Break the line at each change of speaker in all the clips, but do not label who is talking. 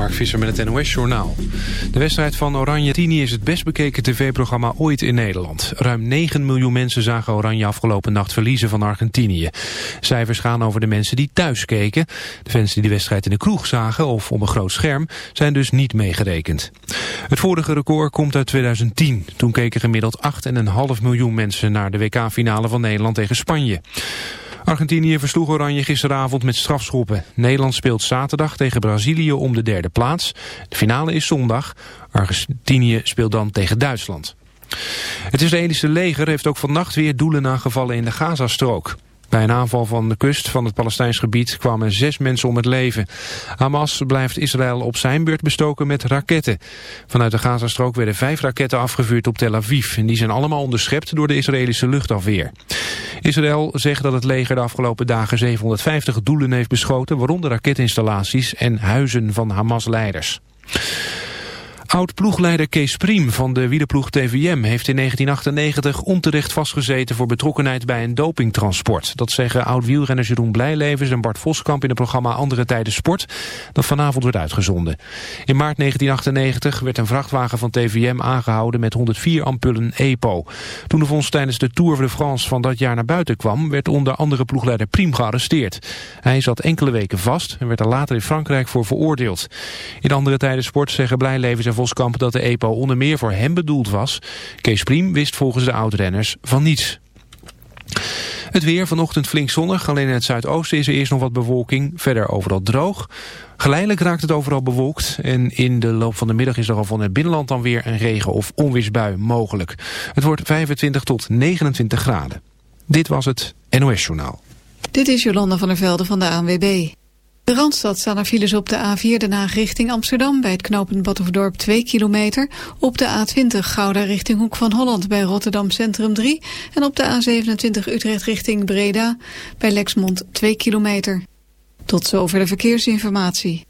Mark Visser met het NOS Journaal. De wedstrijd van Oranje Tini is het best bekeken tv-programma ooit in Nederland. Ruim 9 miljoen mensen zagen Oranje afgelopen nacht verliezen van Argentinië. Cijfers gaan over de mensen die thuis keken. De fans die de wedstrijd in de kroeg zagen of op een groot scherm zijn dus niet meegerekend. Het vorige record komt uit 2010. Toen keken gemiddeld 8,5 miljoen mensen naar de WK-finale van Nederland tegen Spanje. Argentinië versloeg Oranje gisteravond met strafschoppen. Nederland speelt zaterdag tegen Brazilië om de derde plaats. De finale is zondag. Argentinië speelt dan tegen Duitsland. Het Israëlische leger heeft ook vannacht weer doelen aangevallen in de Gazastrook. Bij een aanval van de kust van het Palestijns gebied kwamen zes mensen om het leven. Hamas blijft Israël op zijn beurt bestoken met raketten. Vanuit de Gazastrook werden vijf raketten afgevuurd op Tel Aviv. En die zijn allemaal onderschept door de Israëlische luchtafweer. Israël zegt dat het leger de afgelopen dagen 750 doelen heeft beschoten... waaronder raketinstallaties en huizen van Hamas-leiders. Oud-ploegleider Kees Priem van de wielerploeg TVM heeft in 1998 onterecht vastgezeten voor betrokkenheid bij een dopingtransport. Dat zeggen oud-wielrenners Jeroen Blijlevens en Bart Voskamp in het programma Andere Tijden Sport, dat vanavond wordt uitgezonden. In maart 1998 werd een vrachtwagen van TVM aangehouden met 104 ampullen EPO. Toen de vondst tijdens de Tour de France van dat jaar naar buiten kwam, werd onder andere ploegleider Priem gearresteerd. Hij zat enkele weken vast en werd er later in Frankrijk voor veroordeeld. In Andere Tijden Sport zeggen Blijlevens en Voskamp dat de EPO onder meer voor hem bedoeld was. Kees Priem wist volgens de oudrenners van niets. Het weer vanochtend flink zonnig. Alleen in het zuidoosten is er eerst nog wat bewolking. Verder overal droog. Geleidelijk raakt het overal bewolkt. En in de loop van de middag is er al van het binnenland dan weer een regen- of onweersbui mogelijk. Het wordt 25 tot 29 graden. Dit was het NOS Journaal.
Dit is Jolanda van der Velde van de ANWB. De Randstad staan er files op de A4 Den Haag richting Amsterdam... bij het knooppunt Battenverdorp 2 kilometer. Op de A20 Gouda richting Hoek van Holland bij Rotterdam Centrum 3. En op de A27 Utrecht richting Breda bij Lexmond 2 kilometer. Tot zover de verkeersinformatie.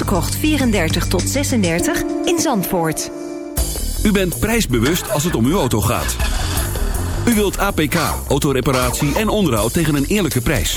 Krocht 34 tot 36 in Zandvoort.
U bent prijsbewust als het om uw auto gaat. U wilt APK, autoreparatie en onderhoud tegen een eerlijke prijs.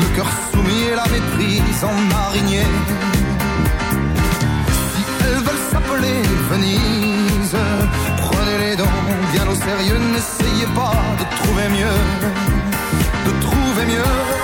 Le cœur soumis et la méprise en marinier. Si elles veulent s'appeler Venise, prenez-les donc bien au sérieux. N'essayez pas de trouver mieux, de trouver mieux.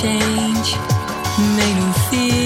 change. Made him feel.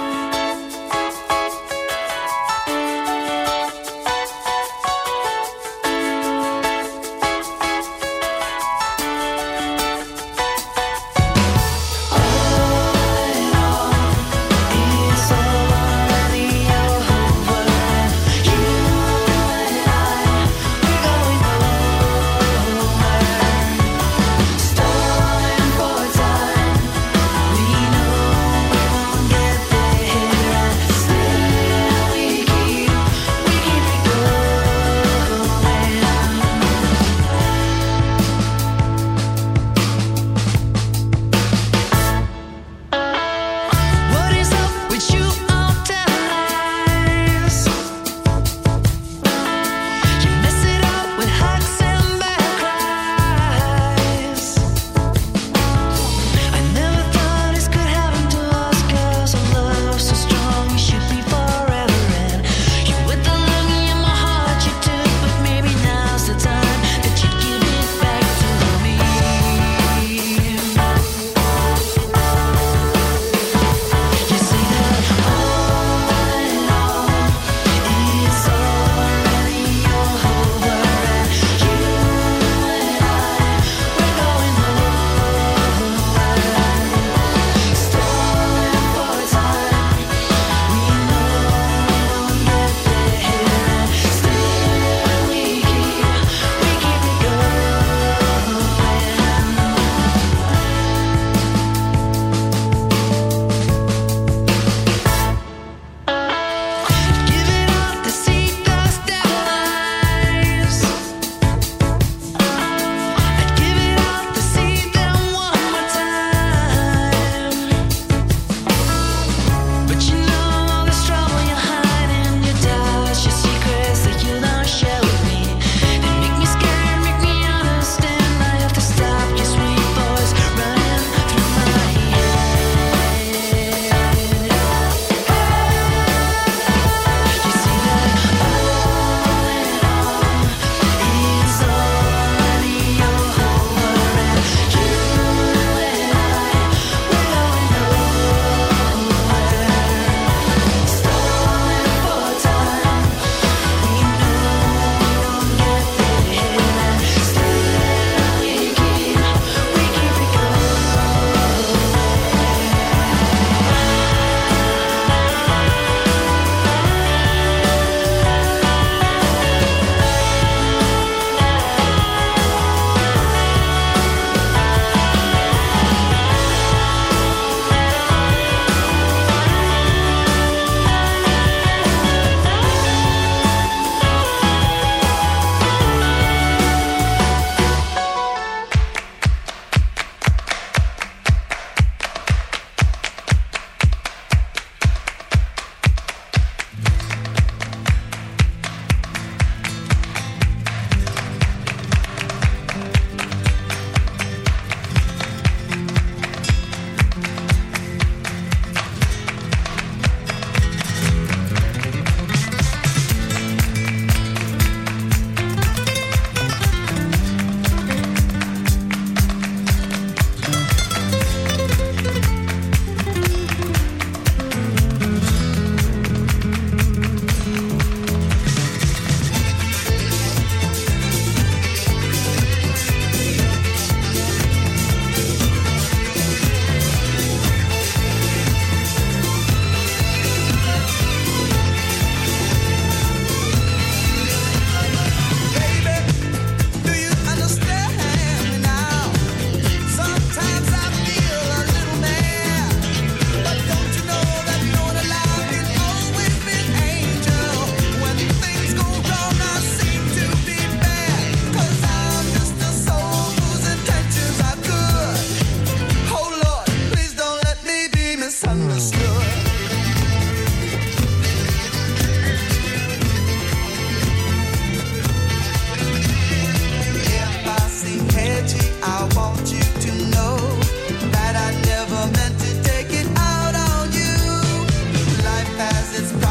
it's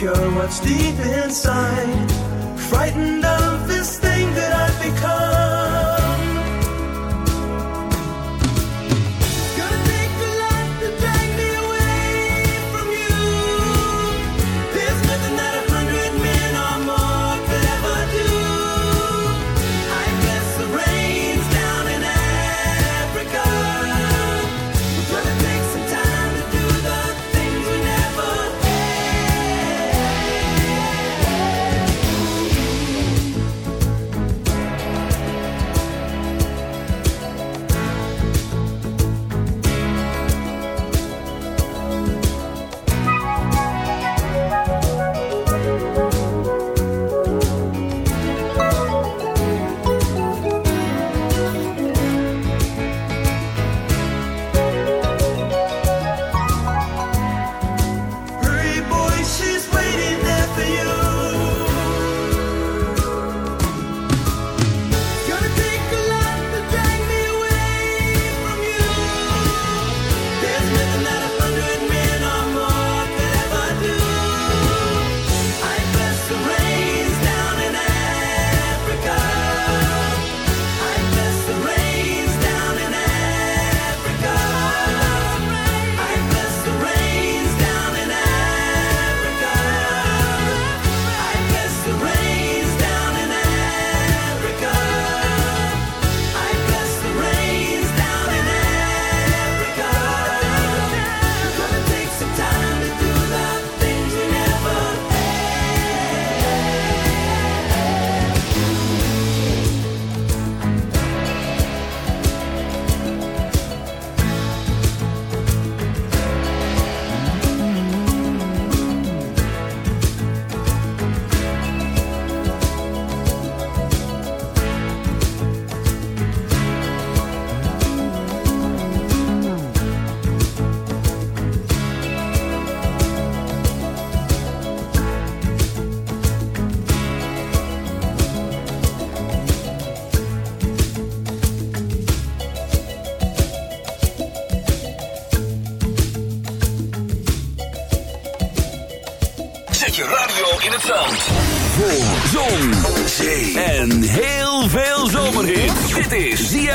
secure what's deep inside. Frightened of this thing that I've become.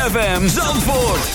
ZFM Zandvoort.